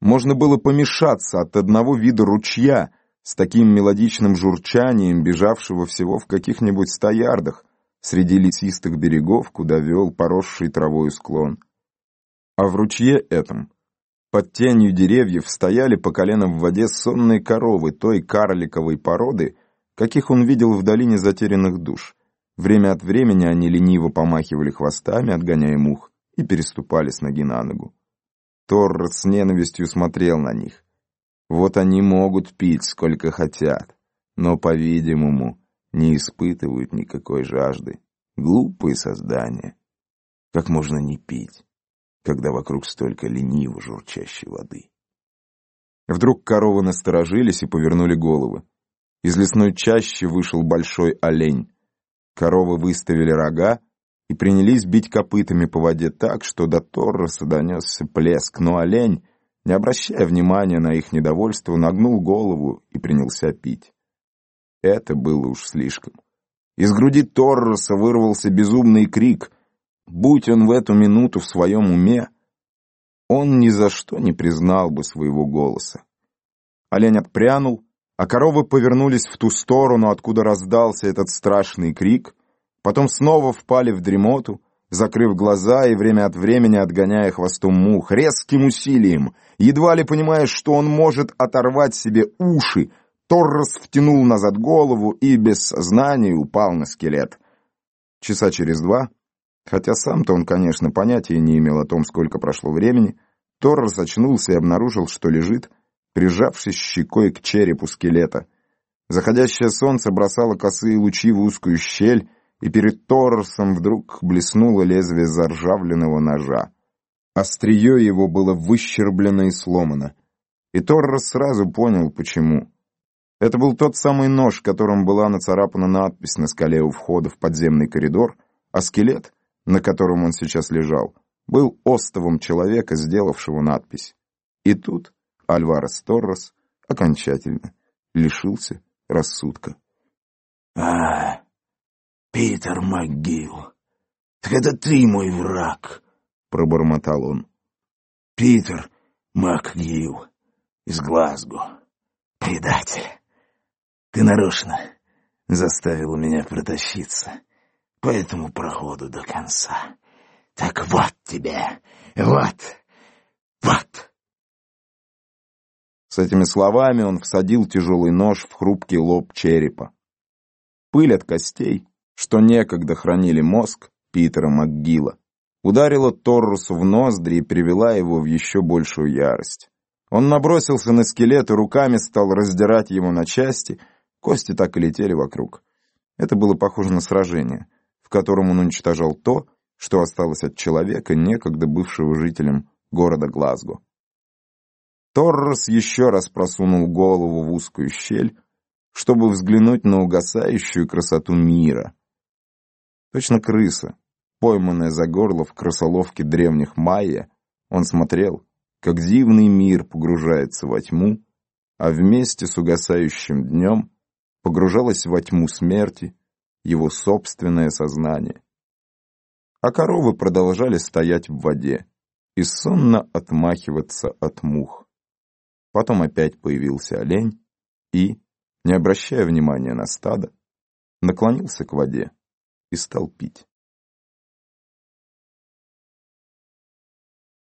Можно было помешаться от одного вида ручья с таким мелодичным журчанием, бежавшего всего в каких-нибудь ста ярдах, среди лесистых берегов, куда вел поросший травой склон. А в ручье этом, под тенью деревьев, стояли по колено в воде сонные коровы той карликовой породы, каких он видел в долине затерянных душ. Время от времени они лениво помахивали хвостами, отгоняя мух, и переступали с ноги на ногу. Торр с ненавистью смотрел на них. Вот они могут пить сколько хотят, но, по-видимому, не испытывают никакой жажды. Глупые создания. Как можно не пить, когда вокруг столько лениво журчащей воды? Вдруг коровы насторожились и повернули головы. Из лесной чащи вышел большой олень. Коровы выставили рога и принялись бить копытами по воде так, что до Торроса донесся плеск, но олень, не обращая внимания на их недовольство, нагнул голову и принялся пить. Это было уж слишком. Из груди Торроса вырвался безумный крик. Будь он в эту минуту в своем уме, он ни за что не признал бы своего голоса. Олень отпрянул, а коровы повернулись в ту сторону, откуда раздался этот страшный крик, потом снова впали в дремоту, закрыв глаза и время от времени отгоняя хвостом мух, резким усилием, едва ли понимая, что он может оторвать себе уши, Торрес втянул назад голову и без сознания упал на скелет. Часа через два, хотя сам-то он, конечно, понятия не имел о том, сколько прошло времени, Торрес очнулся и обнаружил, что лежит, прижавшись щекой к черепу скелета. Заходящее солнце бросало косые лучи в узкую щель, и перед Торресом вдруг блеснуло лезвие заржавленного ножа. Острие его было выщерблено и сломано. И Торрес сразу понял, почему. Это был тот самый нож, которым была нацарапана надпись на скале у входа в подземный коридор, а скелет, на котором он сейчас лежал, был остовом человека, сделавшего надпись. И тут Альварес Торрес окончательно лишился рассудка. «А, Питер МcГилл, так это ты мой враг!» — пробормотал он. «Питер МcГилл из Глазго, предатель!» Ты нарочно заставил меня протащиться по этому проходу до конца. Так вот тебе, вот, вот. С этими словами он всадил тяжелый нож в хрупкий лоб черепа. Пыль от костей, что некогда хранили мозг Питера МакГилла, ударила Торрусу в ноздри и привела его в еще большую ярость. Он набросился на скелет и руками стал раздирать его на части — Кости так и летели вокруг. Это было похоже на сражение, в котором он уничтожал то, что осталось от человека, некогда бывшего жителем города Глазго. Торрес еще раз просунул голову в узкую щель, чтобы взглянуть на угасающую красоту мира. Точно крыса, пойманная за горло в крысоловке древних майя, он смотрел, как дивный мир погружается во тьму, а вместе с угасающим днем погружалось во тьму смерти его собственное сознание. А коровы продолжали стоять в воде и сонно отмахиваться от мух. Потом опять появился олень и, не обращая внимания на стадо, наклонился к воде и стал пить.